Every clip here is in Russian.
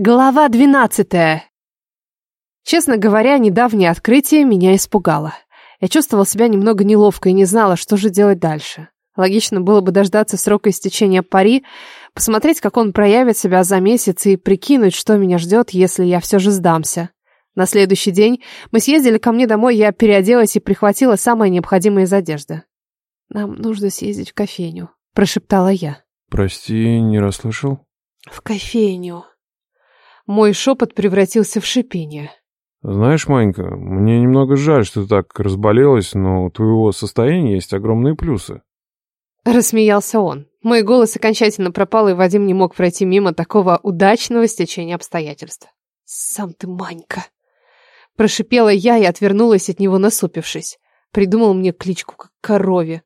Глава двенадцатая. Честно говоря, недавнее открытие меня испугало. Я чувствовал себя немного неловко и не знала, что же делать дальше. Логично было бы дождаться срока истечения пари, посмотреть, как он проявит себя за месяц и прикинуть, что меня ждет, если я все же сдамся. На следующий день мы съездили ко мне домой, я переоделась и прихватила самое необходимое из одежды. «Нам нужно съездить в кофейню», — прошептала я. Прости, не расслышал. «В кофейню», мой шепот превратился в шипение. Знаешь, Манька, мне немного жаль, что ты так разболелась, но у твоего состояния есть огромные плюсы. Рассмеялся он. Мой голос окончательно пропал, и Вадим не мог пройти мимо такого удачного стечения обстоятельств. «Сам ты, Манька!» Прошипела я и отвернулась от него, насупившись. Придумал мне кличку как корове.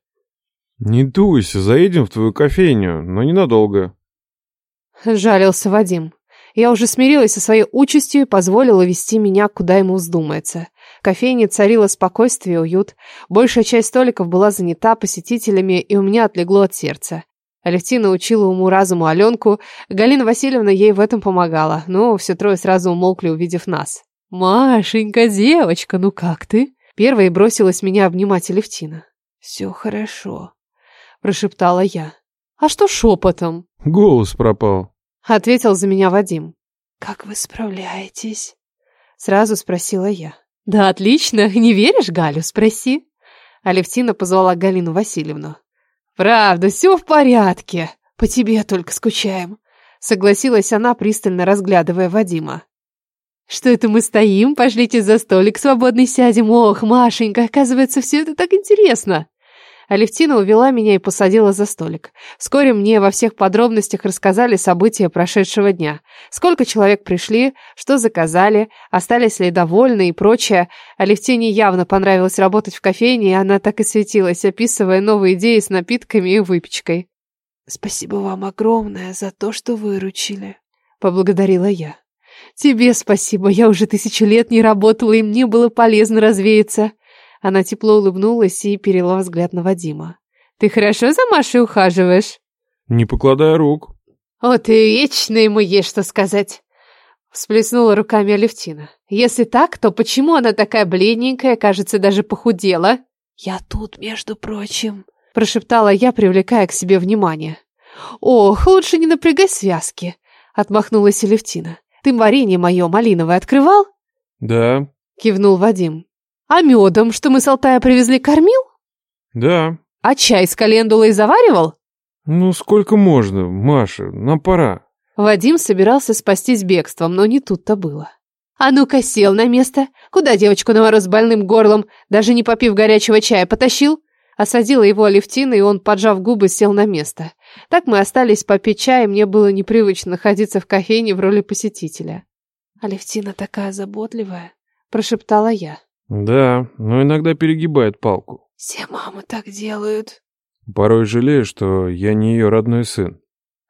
«Не дуйся, заедем в твою кофейню, но ненадолго». Жалился Вадим. Я уже смирилась со своей участью и позволила вести меня, куда ему вздумается. В кофейне царило спокойствие и уют. Большая часть столиков была занята посетителями, и у меня отлегло от сердца. Алевтина учила уму-разуму Аленку, Галина Васильевна ей в этом помогала, но все трое сразу умолкли, увидев нас. «Машенька, девочка, ну как ты?» Первой бросилась меня обнимать Алевтина. «Все хорошо», — прошептала я. «А что шепотом?» «Голос пропал», Ответил за меня Вадим. «Как вы справляетесь?» Сразу спросила я. «Да отлично. Не веришь, Галю? Спроси». Алевтина позвала Галину Васильевну. «Правда, все в порядке. По тебе только скучаем», — согласилась она, пристально разглядывая Вадима. «Что это мы стоим? Пошлите за столик, свободный сядем. Ох, Машенька, оказывается, все это так интересно!» Алевтина увела меня и посадила за столик. Вскоре мне во всех подробностях рассказали события прошедшего дня. Сколько человек пришли, что заказали, остались ли довольны и прочее. Алевтине явно понравилось работать в кофейне, и она так и светилась, описывая новые идеи с напитками и выпечкой. «Спасибо вам огромное за то, что выручили», — поблагодарила я. «Тебе спасибо, я уже тысячу лет не работала, и мне было полезно развеяться». Она тепло улыбнулась и перела взгляд на Вадима. «Ты хорошо за Машей ухаживаешь?» «Не покладая рук». «О, ты вечно ему есть что сказать!» Всплеснула руками Алевтина. «Если так, то почему она такая бледненькая, кажется, даже похудела?» «Я тут, между прочим», — прошептала я, привлекая к себе внимание. «Ох, лучше не напрягай связки», — отмахнулась Алевтина. «Ты варенье мое малиновое открывал?» «Да», — кивнул Вадим. А медом, что мы с Алтая привезли, кормил? Да. А чай с календулой заваривал? Ну, сколько можно, Маша, нам пора. Вадим собирался спастись бегством, но не тут-то было. А ну-ка сел на место. Куда девочку на мороз больным горлом, даже не попив горячего чая, потащил? Осадила его Алевтина, и он, поджав губы, сел на место. Так мы остались попить чай, и мне было непривычно находиться в кофейне в роли посетителя. «Алевтина такая заботливая», — прошептала я. Да, но иногда перегибает палку. Все мамы так делают. Порой жалею, что я не ее родной сын.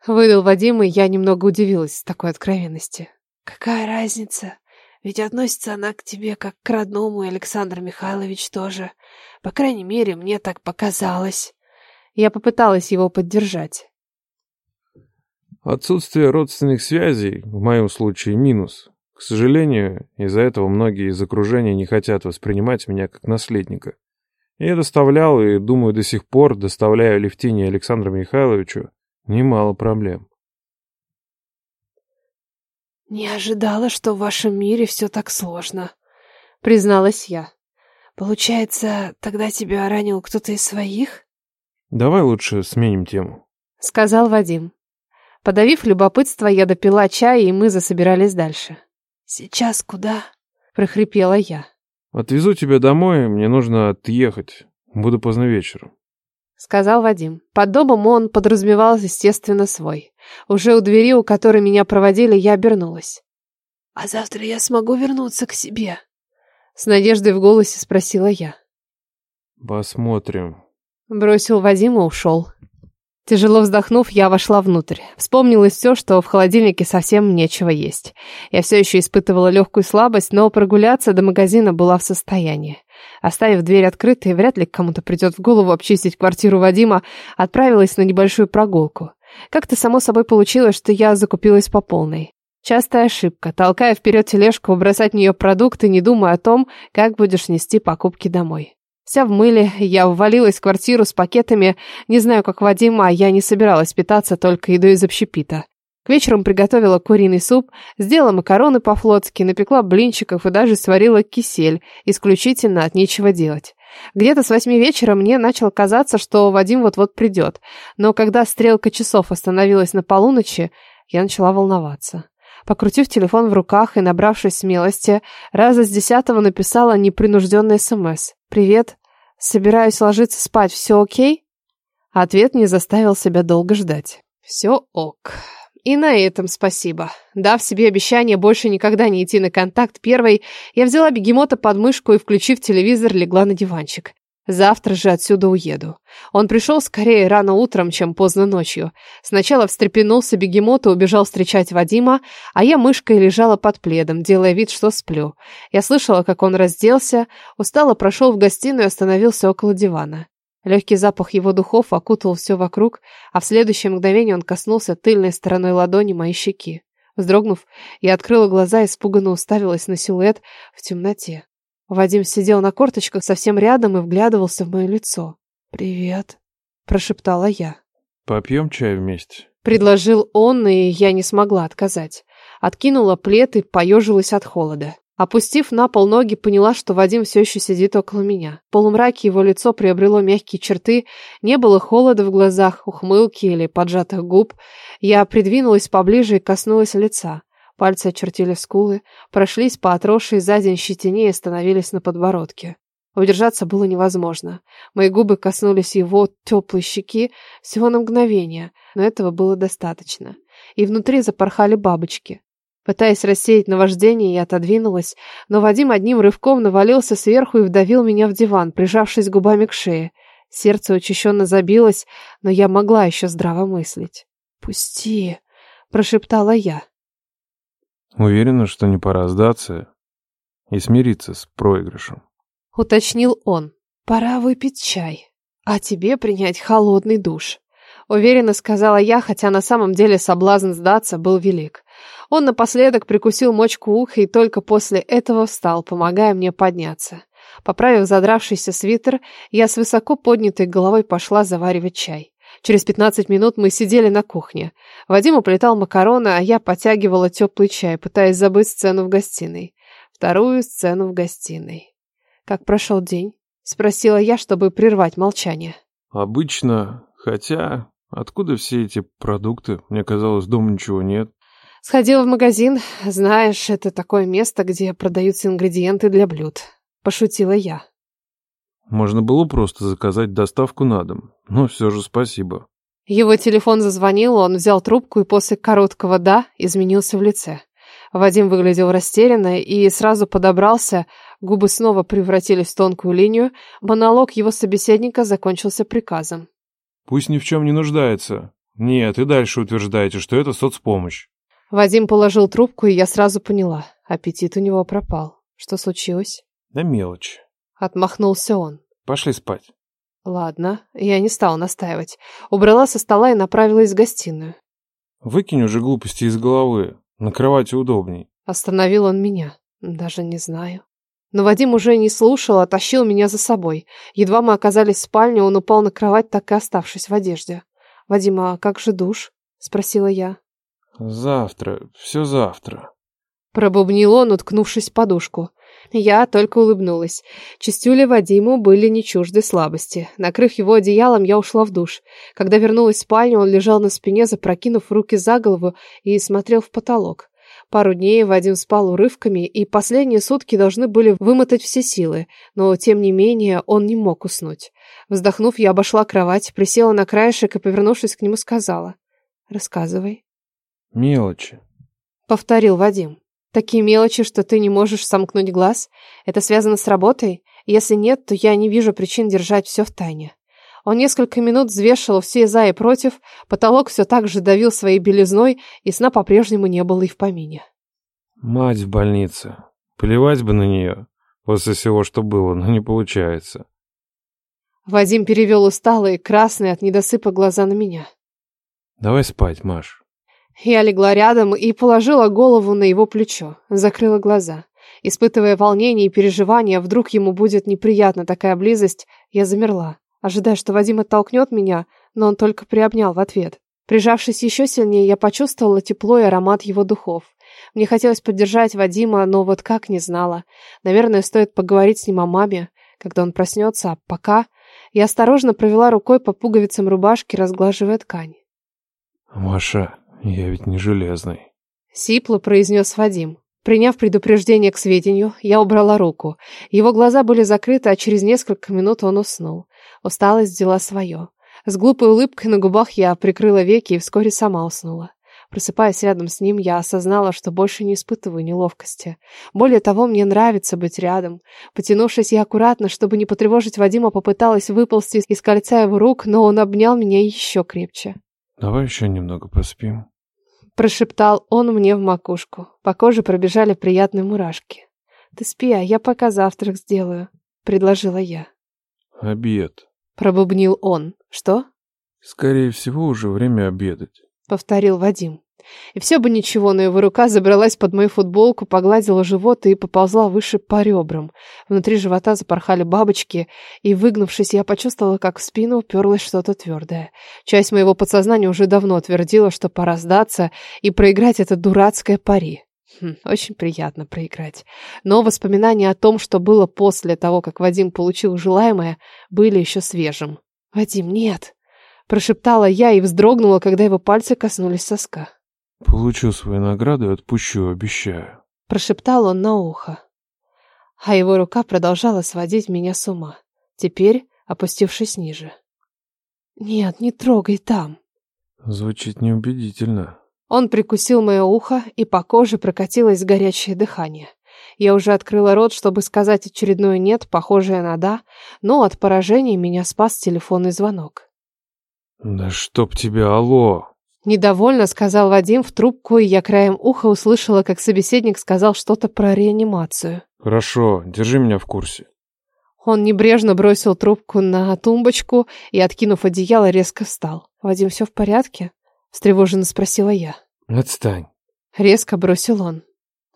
Выдал Вадим, и я немного удивилась с такой откровенности. Какая разница? Ведь относится она к тебе как к родному, и Александр Михайлович тоже. По крайней мере, мне так показалось. Я попыталась его поддержать. Отсутствие родственных связей, в моем случае, минус. К сожалению, из-за этого многие из окружения не хотят воспринимать меня как наследника. Я доставлял и, думаю, до сих пор доставляю Левтине Александру Михайловичу немало проблем. «Не ожидала, что в вашем мире все так сложно», — призналась я. «Получается, тогда тебя ранил кто-то из своих?» «Давай лучше сменим тему», — сказал Вадим. Подавив любопытство, я допила чай, и мы засобирались дальше. «Сейчас куда?» — прохрипела я. «Отвезу тебя домой, мне нужно отъехать. Буду поздно вечером», — сказал Вадим. Под домом он подразумевал, естественно, свой. Уже у двери, у которой меня проводили, я обернулась. «А завтра я смогу вернуться к себе?» С надеждой в голосе спросила я. «Посмотрим», — бросил Вадим и ушел. Тяжело вздохнув, я вошла внутрь. Вспомнилось все, что в холодильнике совсем нечего есть. Я все еще испытывала легкую слабость, но прогуляться до магазина была в состоянии. Оставив дверь открытой, вряд ли кому-то придет в голову обчистить квартиру Вадима, отправилась на небольшую прогулку. Как-то само собой получилось, что я закупилась по полной. Частая ошибка, толкая вперед тележку, бросать в нее продукты, не думая о том, как будешь нести покупки домой. Вся в мыле, я ввалилась в квартиру с пакетами, не знаю, как Вадим, а я не собиралась питаться только едой из общепита. К вечеру приготовила куриный суп, сделала макароны по-флотски, напекла блинчиков и даже сварила кисель, исключительно от нечего делать. Где-то с восьми вечера мне начало казаться, что Вадим вот-вот придет, но когда стрелка часов остановилась на полуночи, я начала волноваться. Покрутив телефон в руках и набравшись смелости, раза с десятого написала непринужденный СМС. «Привет. Собираюсь ложиться спать. Все окей?» Ответ не заставил себя долго ждать. «Все ок». И на этом спасибо. Дав себе обещание больше никогда не идти на контакт первой, я взяла бегемота под мышку и, включив телевизор, легла на диванчик. Завтра же отсюда уеду. Он пришел скорее рано утром, чем поздно ночью. Сначала встрепенулся бегемот и убежал встречать Вадима, а я мышкой лежала под пледом, делая вид, что сплю. Я слышала, как он разделся, устало прошел в гостиную и остановился около дивана. Легкий запах его духов окутал все вокруг, а в следующее мгновение он коснулся тыльной стороной ладони моей щеки. Вздрогнув, я открыла глаза и испуганно уставилась на силуэт в темноте. Вадим сидел на корточках совсем рядом и вглядывался в мое лицо. «Привет», — прошептала я. «Попьем чай вместе?» Предложил он, и я не смогла отказать. Откинула плед и поежилась от холода. Опустив на пол ноги, поняла, что Вадим все еще сидит около меня. В полумраке его лицо приобрело мягкие черты, не было холода в глазах, ухмылки или поджатых губ. Я придвинулась поближе и коснулась лица. Пальцы очертили скулы, прошлись по отросшей за день щетине и остановились на подбородке. Удержаться было невозможно. Мои губы коснулись его теплой щеки всего на мгновение, но этого было достаточно. И внутри запорхали бабочки. Пытаясь рассеять наваждение, я отодвинулась, но Вадим одним рывком навалился сверху и вдавил меня в диван, прижавшись губами к шее. Сердце учащенно забилось, но я могла еще здраво мыслить. «Пусти!» — прошептала я. «Уверена, что не пора сдаться и смириться с проигрышем», — уточнил он. «Пора выпить чай, а тебе принять холодный душ», — уверенно сказала я, хотя на самом деле соблазн сдаться был велик. Он напоследок прикусил мочку уха и только после этого встал, помогая мне подняться. Поправив задравшийся свитер, я с высоко поднятой головой пошла заваривать чай. Через пятнадцать минут мы сидели на кухне. Вадим уплетал макароны, а я потягивала теплый чай, пытаясь забыть сцену в гостиной. Вторую сцену в гостиной. «Как прошел день?» — спросила я, чтобы прервать молчание. «Обычно, хотя... Откуда все эти продукты? Мне казалось, дома ничего нет». Сходила в магазин. Знаешь, это такое место, где продаются ингредиенты для блюд. Пошутила я. Можно было просто заказать доставку на дом. Но все же спасибо. Его телефон зазвонил, он взял трубку и после короткого «да» изменился в лице. Вадим выглядел растерянно и сразу подобрался, губы снова превратились в тонкую линию, монолог его собеседника закончился приказом. «Пусть ни в чем не нуждается. Нет, и дальше утверждаете, что это соцпомощь. Вадим положил трубку, и я сразу поняла. Аппетит у него пропал. Что случилось? Да мелочь. Отмахнулся он. Пошли спать. Ладно, я не стала настаивать. Убрала со стола и направилась в гостиную. Выкинь уже глупости из головы. На кровати удобней. Остановил он меня. Даже не знаю. Но Вадим уже не слушал, а тащил меня за собой. Едва мы оказались в спальне, он упал на кровать, так и оставшись в одежде. «Вадим, а как же душ?» — спросила я. Завтра, все завтра. Пробубнил он, уткнувшись в подушку. Я только улыбнулась. Чистюли Вадиму были не чужды слабости. Накрыв его одеялом, я ушла в душ. Когда вернулась в спальню, он лежал на спине, запрокинув руки за голову и смотрел в потолок. Пару дней Вадим спал урывками, и последние сутки должны были вымотать все силы, но, тем не менее, он не мог уснуть. Вздохнув, я обошла кровать, присела на краешек и, повернувшись к нему, сказала. «Рассказывай». Мелочи. Повторил Вадим. Такие мелочи, что ты не можешь сомкнуть глаз? Это связано с работой? Если нет, то я не вижу причин держать все в тайне. Он несколько минут взвешивал все за и против, потолок все так же давил своей белизной, и сна по-прежнему не было и в помине. Мать в больнице. Плевать бы на нее. После всего, что было, но не получается. Вадим перевел усталые, красные от недосыпа глаза на меня. Давай спать, Маш. Я легла рядом и положила голову на его плечо, закрыла глаза. Испытывая волнение и переживания, вдруг ему будет неприятна такая близость, я замерла, ожидая, что Вадим оттолкнет меня, но он только приобнял в ответ. Прижавшись еще сильнее, я почувствовала тепло и аромат его духов. Мне хотелось поддержать Вадима, но вот как не знала. Наверное, стоит поговорить с ним о маме, когда он проснется, а пока... Я осторожно провела рукой по пуговицам рубашки, разглаживая ткань. «Маша, я ведь не железный», — сипло произнес Вадим. Приняв предупреждение к сведению, я убрала руку. Его глаза были закрыты, а через несколько минут он уснул. Усталость взяла свое. С глупой улыбкой на губах я прикрыла веки и вскоре сама уснула. Просыпаясь рядом с ним, я осознала, что больше не испытываю неловкости. Более того, мне нравится быть рядом. Потянувшись, я аккуратно, чтобы не потревожить Вадима, попыталась выползти из кольца его рук, но он обнял меня еще крепче. «Давай еще немного поспим», — прошептал он мне в макушку. По коже пробежали приятные мурашки. «Ты спи, а я пока завтрак сделаю», — предложила я. «Обед», — пробубнил он. «Что?» «Скорее всего, уже время обедать», — повторил Вадим. И все бы ничего, но его рука забралась под мою футболку, погладила живот и поползла выше по ребрам. Внутри живота запорхали бабочки, и, выгнувшись, я почувствовала, как в спину уперлось что-то твердое. Часть моего подсознания уже давно твердила, что пора сдаться и проиграть это дурацкое пари. Хм, очень приятно проиграть. Но воспоминания о том, что было после того, как Вадим получил желаемое, были еще свежим. «Вадим, нет!» Прошептала я и вздрогнула, когда его пальцы коснулись соска. Получу свою награду и отпущу, обещаю. Прошептал он на ухо. А его рука продолжала сводить меня с ума, теперь опустившись ниже. Нет, не трогай там. Звучит неубедительно. Он прикусил мое ухо, и по коже прокатилось горячее дыхание. Я уже открыла рот, чтобы сказать очередное «нет», похожее на «да», но от поражения меня спас телефонный звонок. «Да чтоб тебя, алло!» Недовольно сказал Вадим в трубку, и я краем уха услышала, как собеседник сказал что-то про реанимацию. Хорошо, держи меня в курсе. Он небрежно бросил трубку на тумбочку и, откинув одеяло, резко встал. «Вадим, все в порядке?» — встревоженно спросила я. «Отстань». Резко бросил он.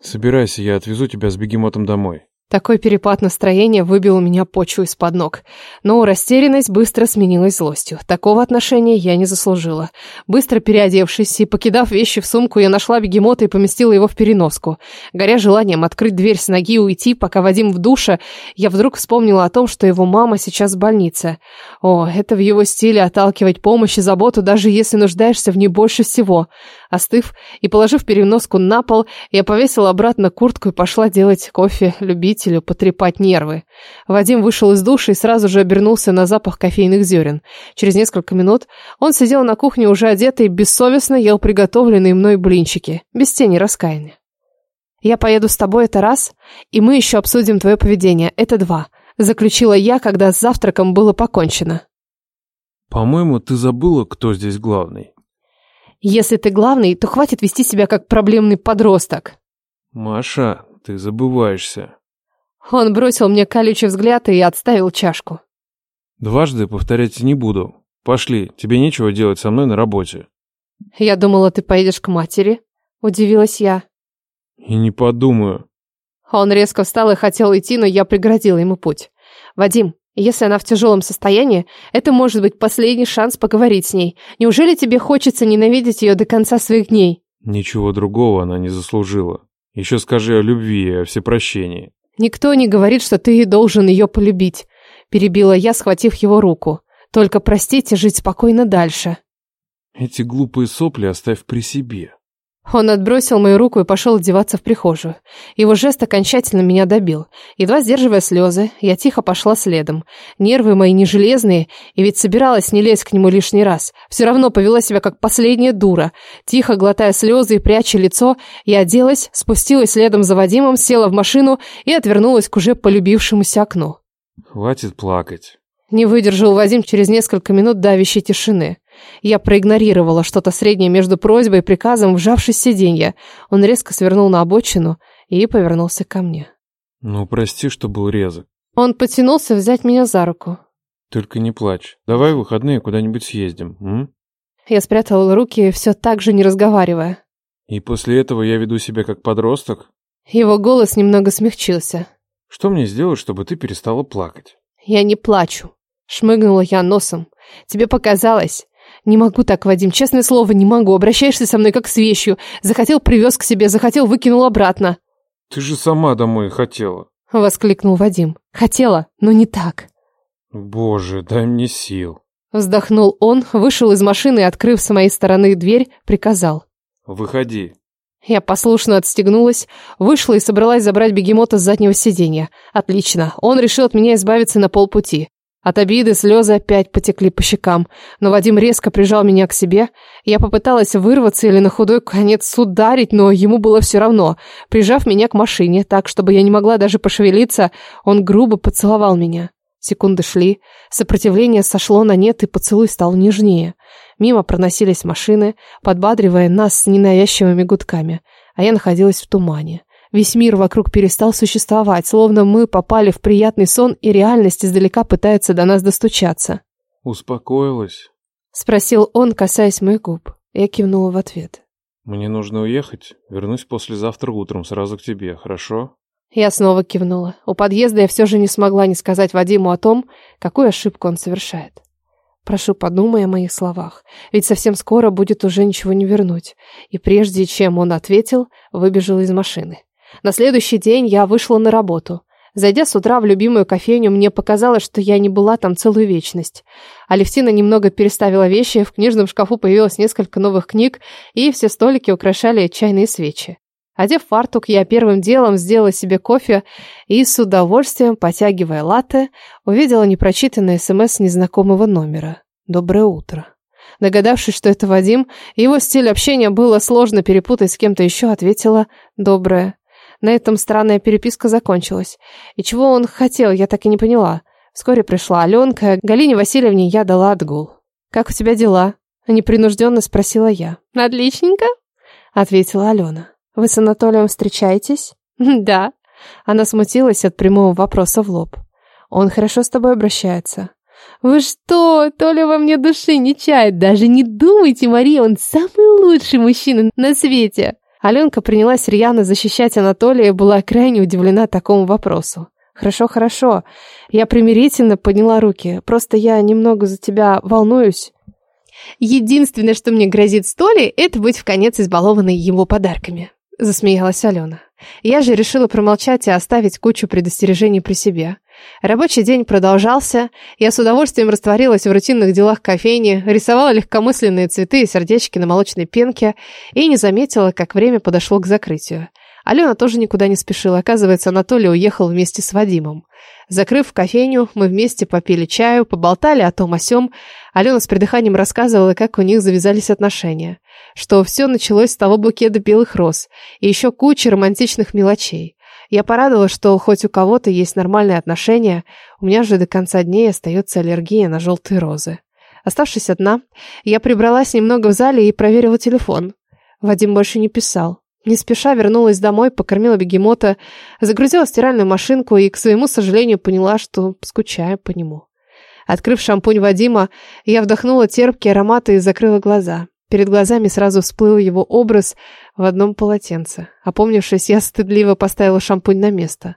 «Собирайся, я отвезу тебя с бегемотом домой». Такой перепад настроения выбил у меня почву из-под ног. Но растерянность быстро сменилась злостью. Такого отношения я не заслужила. Быстро переодевшись и покидав вещи в сумку, я нашла бегемота и поместила его в переноску. Горя желанием открыть дверь с ноги и уйти, пока Вадим в душе, я вдруг вспомнила о том, что его мама сейчас в больнице. О, это в его стиле отталкивать помощь и заботу, даже если нуждаешься в ней больше всего. Остыв и положив переноску на пол, я повесила обратно куртку и пошла делать кофе любителю потрепать нервы. Вадим вышел из души и сразу же обернулся на запах кофейных зерен. Через несколько минут он сидел на кухне уже одетый и бессовестно ел приготовленные мной блинчики, без тени раскаяния. «Я поеду с тобой, это раз, и мы еще обсудим твое поведение, это два», заключила я, когда с завтраком было покончено. «По-моему, ты забыла, кто здесь главный». Если ты главный, то хватит вести себя как проблемный подросток. Маша, ты забываешься. Он бросил мне колючий взгляд и отставил чашку. Дважды повторять не буду. Пошли, тебе нечего делать со мной на работе. Я думала, ты поедешь к матери. Удивилась я. И не подумаю. Он резко встал и хотел идти, но я преградила ему путь. Вадим, если она в тяжелом состоянии, это может быть последний шанс поговорить с ней. Неужели тебе хочется ненавидеть ее до конца своих дней? Ничего другого она не заслужила. Еще скажи о любви и о всепрощении. Никто не говорит, что ты должен ее полюбить. Перебила я, схватив его руку. Только простите, жить спокойно дальше. Эти глупые сопли оставь при себе. Он отбросил мою руку и пошел одеваться в прихожую. Его жест окончательно меня добил. Едва сдерживая слезы, я тихо пошла следом. Нервы мои не железные, и ведь собиралась не лезть к нему лишний раз. Все равно повела себя как последняя дура. Тихо глотая слезы и пряча лицо, я оделась, спустилась следом за Вадимом, села в машину и отвернулась к уже полюбившемуся окну. «Хватит плакать». Не выдержал Вадим через несколько минут давящей тишины. Я проигнорировала что-то среднее между просьбой и приказом, вжавшись в сиденье. Он резко свернул на обочину и повернулся ко мне. «Ну, прости, что был резок». Он потянулся взять меня за руку. «Только не плачь. Давай в выходные куда-нибудь съездим, м?» Я спрятала руки, все так же не разговаривая. И после этого я веду себя как подросток? Его голос немного смягчился. Что мне сделать, чтобы ты перестала плакать? Я не плачу. Шмыгнула я носом. Тебе показалось. Не могу так, Вадим, честное слово, не могу. Обращаешься со мной как с вещью. Захотел, привез к себе, захотел, выкинул обратно. Ты же сама домой хотела. Воскликнул Вадим. Хотела, но не так. Боже, дай мне сил. Вздохнул он, вышел из машины и, открыв с моей стороны дверь, приказал. Выходи. Я послушно отстегнулась, вышла и собралась забрать бегемота с заднего сиденья. Отлично, он решил от меня избавиться на полпути. От обиды слезы опять потекли по щекам, но Вадим резко прижал меня к себе. Я попыталась вырваться или на худой конец ударить, но ему было все равно. Прижав меня к машине, так, чтобы я не могла даже пошевелиться, он грубо поцеловал меня. Секунды шли, сопротивление сошло на нет, и поцелуй стал нежнее. Мимо проносились машины, подбадривая нас ненавязчивыми гудками, а я находилась в тумане. Весь мир вокруг перестал существовать, словно мы попали в приятный сон, и реальность издалека пытается до нас достучаться. «Успокоилась?» — спросил он, касаясь моих губ. Я кивнула в ответ. «Мне нужно уехать. Вернусь послезавтра утром сразу к тебе, хорошо?» Я снова кивнула. У подъезда я все же не смогла не сказать Вадиму о том, какую ошибку он совершает. Прошу, подумай о моих словах, ведь совсем скоро будет уже ничего не вернуть. И прежде чем он ответил, выбежал из машины. На следующий день я вышла на работу. Зайдя с утра в любимую кофейню, мне показалось, что я не была там целую вечность. Алевтина немного переставила вещи, в книжном шкафу появилось несколько новых книг, и все столики украшали чайные свечи. Одев фартук, я первым делом сделала себе кофе и с удовольствием, потягивая латте, увидела непрочитанный СМС незнакомого номера. «Доброе утро». Догадавшись, что это Вадим, его стиль общения было сложно перепутать с кем-то еще, ответила «Доброе». На этом странная переписка закончилась. И чего он хотел, я так и не поняла. Вскоре пришла Аленка, Галине Васильевне я дала отгул. «Как у тебя дела?» – непринужденно спросила я. «Отличненько», – ответила Алена. «Вы с Анатолием встречаетесь?» «Да». Она смутилась от прямого вопроса в лоб. «Он хорошо с тобой обращается». «Вы что? Толя во мне души не чает. Даже не думайте, Мария, он самый лучший мужчина на свете!» Аленка принялась рьяно защищать Анатолия и была крайне удивлена такому вопросу. «Хорошо, хорошо. Я примирительно подняла руки. Просто я немного за тебя волнуюсь». «Единственное, что мне грозит с Толей, это быть в конец избалованной его подарками», — засмеялась Алена. Я же решила промолчать и оставить кучу предостережений при себе. Рабочий день продолжался. Я с удовольствием растворилась в рутинных делах кофейни, рисовала легкомысленные цветы и сердечки на молочной пенке и не заметила, как время подошло к закрытию. Алена тоже никуда не спешила. Оказывается, Анатолий уехал вместе с Вадимом. Закрыв кофейню, мы вместе попили чаю, поболтали о том о сём. Алена с придыханием рассказывала, как у них завязались отношения. Что все началось с того букета белых роз и еще кучи романтичных мелочей. Я порадовалась, что хоть у кого-то есть нормальные отношения, у меня же до конца дней остается аллергия на желтые розы. Оставшись одна, я прибралась немного в зале и проверила телефон. Вадим больше не писал. Не спеша вернулась домой, покормила бегемота, загрузила стиральную машинку и, к своему сожалению, поняла, что скучаю по нему. Открыв шампунь Вадима, я вдохнула терпкие ароматы и закрыла глаза. Перед глазами сразу всплыл его образ в одном полотенце. Опомнившись, я стыдливо поставила шампунь на место.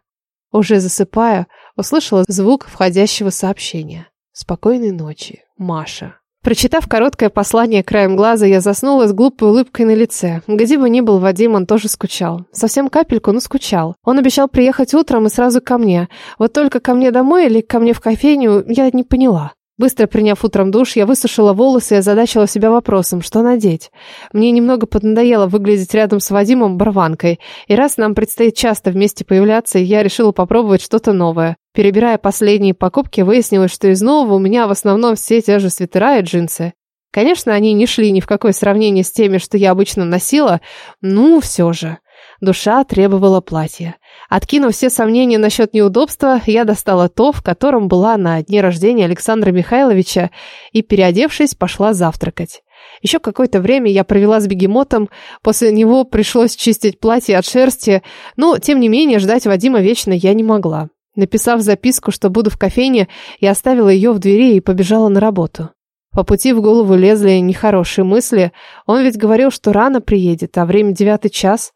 Уже засыпая, услышала звук входящего сообщения. «Спокойной ночи, Маша». Прочитав короткое послание краем глаза, я заснула с глупой улыбкой на лице. Где бы ни был Вадим, он тоже скучал. Совсем капельку, но скучал. Он обещал приехать утром и сразу ко мне. Вот только ко мне домой или ко мне в кофейню, я не поняла. Быстро приняв утром душ, я высушила волосы и озадачила себя вопросом, что надеть. Мне немного поднадоело выглядеть рядом с Вадимом барванкой, и раз нам предстоит часто вместе появляться, я решила попробовать что-то новое. Перебирая последние покупки, выяснилось, что из нового у меня в основном все те же свитера и джинсы. Конечно, они не шли ни в какое сравнение с теми, что я обычно носила, ну, все же. Душа требовала платья. Откинув все сомнения насчет неудобства, я достала то, в котором была на дне рождения Александра Михайловича, и, переодевшись, пошла завтракать. Еще какое-то время я провела с бегемотом, после него пришлось чистить платье от шерсти, но, тем не менее, ждать Вадима вечно я не могла. Написав записку, что буду в кофейне, я оставила ее в двери и побежала на работу. По пути в голову лезли нехорошие мысли. Он ведь говорил, что рано приедет, а время девятый час.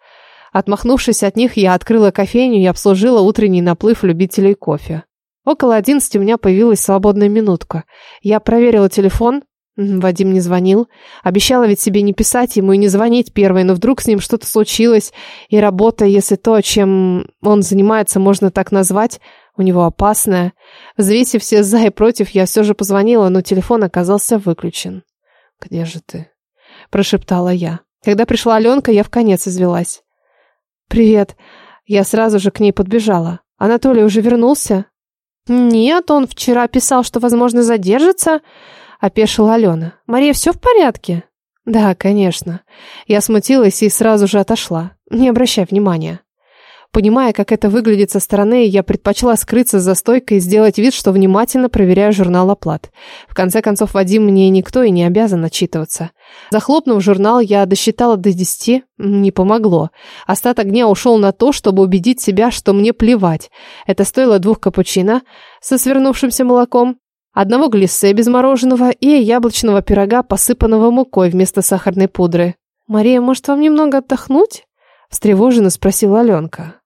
Отмахнувшись от них, я открыла кофейню и обслужила утренний наплыв любителей кофе. Около одиннадцати у меня появилась свободная минутка. Я проверила телефон. Вадим не звонил. Обещала ведь себе не писать ему и не звонить первой, но вдруг с ним что-то случилось, и работа, если то, чем он занимается, можно так назвать, у него опасная. Взвесив все за и против, я все же позвонила, но телефон оказался выключен. «Где же ты?» – прошептала я. Когда пришла Аленка, я в конец извелась. «Привет». Я сразу же к ней подбежала. «Анатолий уже вернулся?» «Нет, он вчера писал, что, возможно, задержится», — опешила Алена. «Мария, все в порядке?» «Да, конечно». Я смутилась и сразу же отошла. Не обращай внимания. Понимая, как это выглядит со стороны, я предпочла скрыться за стойкой и сделать вид, что внимательно проверяю журнал оплат. В конце концов, Вадим мне никто и не обязан отчитываться. Захлопнув журнал, я досчитала до десяти. Не помогло. Остаток дня ушел на то, чтобы убедить себя, что мне плевать. Это стоило двух капучино со свернувшимся молоком, одного глиссе без мороженого и яблочного пирога, посыпанного мукой вместо сахарной пудры. «Мария, может, вам немного отдохнуть?» – встревоженно спросила Аленка.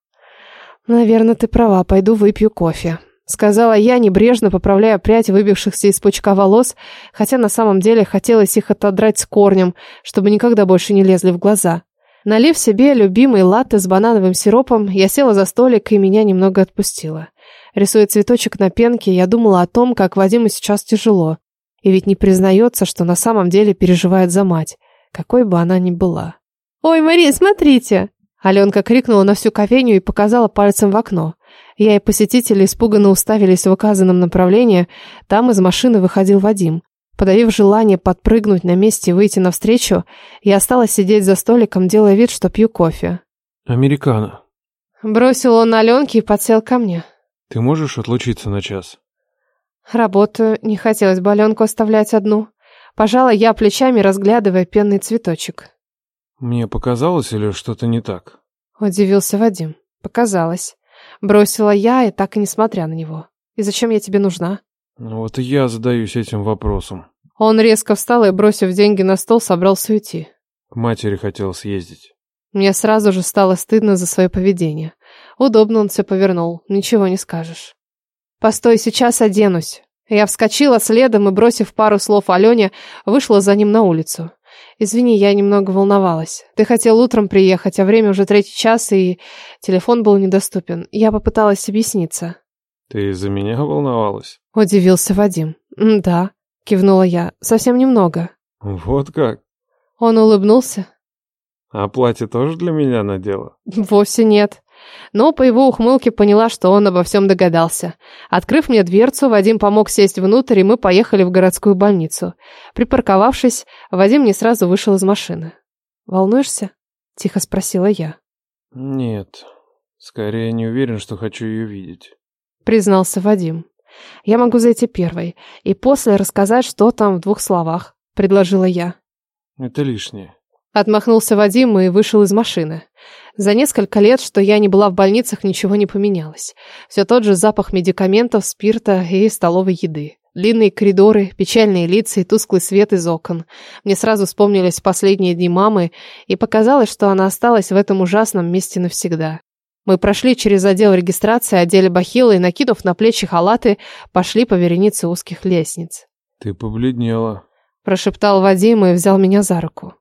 «Наверное, ты права, пойду выпью кофе», — сказала я, небрежно поправляя прядь выбившихся из пучка волос, хотя на самом деле хотелось их отодрать с корнем, чтобы никогда больше не лезли в глаза. Налив себе любимый латте с банановым сиропом, я села за столик и меня немного отпустила. Рисуя цветочек на пенке, я думала о том, как Вадиму сейчас тяжело. И ведь не признается, что на самом деле переживает за мать, какой бы она ни была. «Ой, Мария, смотрите!» Аленка крикнула на всю кофейню и показала пальцем в окно. Я и посетители испуганно уставились в указанном направлении. Там из машины выходил Вадим. Подавив желание подпрыгнуть на месте и выйти навстречу, я осталась сидеть за столиком, делая вид, что пью кофе. «Американо». Бросил он Аленке и подсел ко мне. «Ты можешь отлучиться на час?» Работаю, не хотелось бы Аленку оставлять одну. Пожала я плечами, разглядывая пенный цветочек. Мне показалось или что-то не так? Удивился Вадим. Показалось. Бросила я и так и не смотря на него. И зачем я тебе нужна? Ну вот и я задаюсь этим вопросом. Он резко встал и, бросив деньги на стол, собрался уйти. К матери хотел съездить. Мне сразу же стало стыдно за свое поведение. Удобно он все повернул, ничего не скажешь. «Постой, сейчас оденусь». Я вскочила следом и, бросив пару слов Алене, вышла за ним на улицу. Извини, я немного волновалась. Ты хотел утром приехать, а время уже третий час, и телефон был недоступен. Я попыталась объясниться. Ты из-за меня волновалась? Удивился Вадим. Да, кивнула я. Совсем немного. Вот как? Он улыбнулся. А платье тоже для меня надела? Вовсе нет. Но по его ухмылке поняла, что он обо всем догадался. Открыв мне дверцу, Вадим помог сесть внутрь, и мы поехали в городскую больницу. Припарковавшись, Вадим не сразу вышел из машины. «Волнуешься?» – тихо спросила я. «Нет, скорее не уверен, что хочу ее видеть», – признался Вадим. «Я могу зайти первой, и после рассказать, что там в двух словах», – предложила я. «Это лишнее». Отмахнулся Вадим и вышел из машины. За несколько лет, что я не была в больницах, ничего не поменялось. Все тот же запах медикаментов, спирта и столовой еды. Длинные коридоры, печальные лица и тусклый свет из окон. Мне сразу вспомнились последние дни мамы, и показалось, что она осталась в этом ужасном месте навсегда. Мы прошли через отдел регистрации, одели бахилы и, накинув на плечи халаты, пошли по веренице узких лестниц. «Ты побледнела», – прошептал Вадим и взял меня за руку.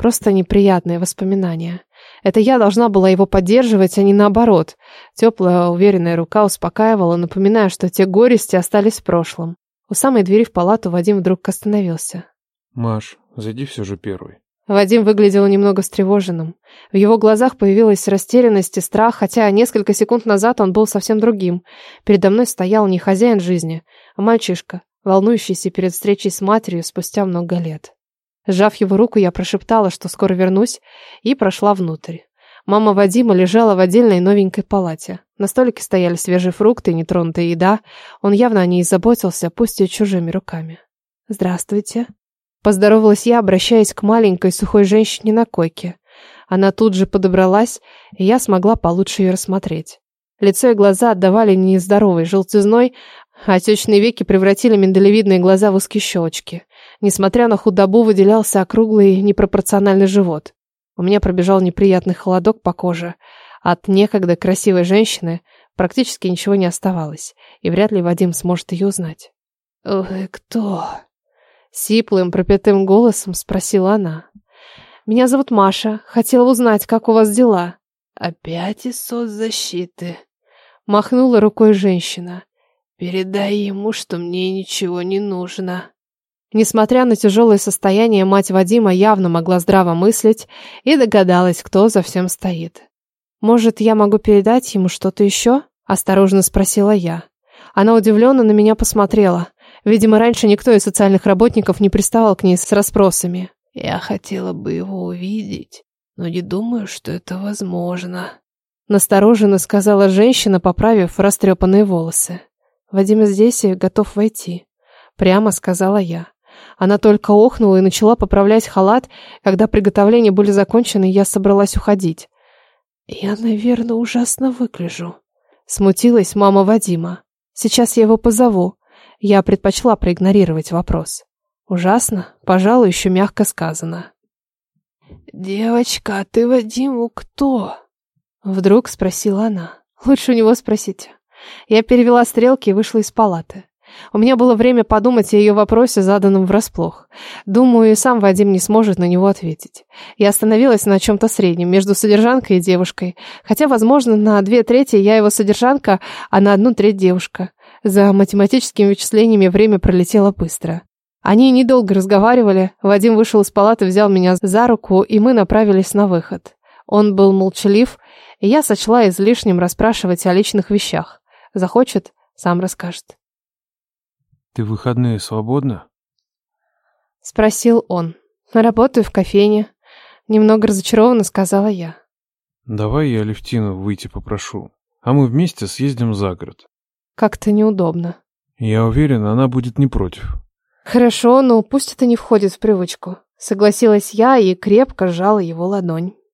Просто неприятные воспоминания. Это я должна была его поддерживать, а не наоборот. Теплая, уверенная рука успокаивала, напоминая, что те горести остались в прошлом. У самой двери в палату Вадим вдруг остановился. «Маш, зайди все же первый». Вадим выглядел немного встревоженным. В его глазах появилась растерянность и страх, хотя несколько секунд назад он был совсем другим. Передо мной стоял не хозяин жизни, а мальчишка, волнующийся перед встречей с матерью спустя много лет. Сжав его руку, я прошептала, что скоро вернусь, и прошла внутрь. Мама Вадима лежала в отдельной новенькой палате. На столике стояли свежие фрукты нетронутая еда. Он явно о ней заботился, пусть и чужими руками. «Здравствуйте». Поздоровалась я, обращаясь к маленькой сухой женщине на койке. Она тут же подобралась, и я смогла получше ее рассмотреть. Лицо и глаза отдавали нездоровой желтизной, а отечные веки превратили миндалевидные глаза в узкие щелочки. Несмотря на худобу, выделялся округлый непропорциональный живот. У меня пробежал неприятный холодок по коже. От некогда красивой женщины практически ничего не оставалось, и вряд ли Вадим сможет ее узнать. «Вы кто?» Сиплым, пропятым голосом спросила она. «Меня зовут Маша. Хотела узнать, как у вас дела?» «Опять из соцзащиты?» Махнула рукой женщина. «Передай ему, что мне ничего не нужно». Несмотря на тяжелое состояние, мать Вадима явно могла здраво мыслить и догадалась, кто за всем стоит. «Может, я могу передать ему что-то еще?» – осторожно спросила я. Она удивленно на меня посмотрела. Видимо, раньше никто из социальных работников не приставал к ней с расспросами. «Я хотела бы его увидеть, но не думаю, что это возможно», – настороженно сказала женщина, поправив растрепанные волосы. «Вадим здесь и готов войти», – прямо сказала я. Она только охнула и начала поправлять халат, когда приготовления были закончены, я собралась уходить. «Я, наверное, ужасно выгляжу», — смутилась мама Вадима. «Сейчас я его позову». Я предпочла проигнорировать вопрос. «Ужасно? Пожалуй, еще мягко сказано». «Девочка, а ты Вадиму кто?» Вдруг спросила она. «Лучше у него спросите». Я перевела стрелки и вышла из палаты. У меня было время подумать о ее вопросе, заданном врасплох. Думаю, и сам Вадим не сможет на него ответить. Я остановилась на чем-то среднем, между содержанкой и девушкой. Хотя, возможно, на две трети я его содержанка, а на одну треть девушка. За математическими вычислениями время пролетело быстро. Они недолго разговаривали. Вадим вышел из палаты, взял меня за руку, и мы направились на выход. Он был молчалив, и я сочла излишним расспрашивать о личных вещах. Захочет, сам расскажет. «Ты в выходные свободна?» Спросил он. «Работаю в кофейне». Немного разочарованно сказала я. «Давай я Левтину выйти попрошу, а мы вместе съездим за город». Как-то неудобно. Я уверен, она будет не против. Хорошо, но пусть это не входит в привычку. Согласилась я и крепко сжала его ладонь.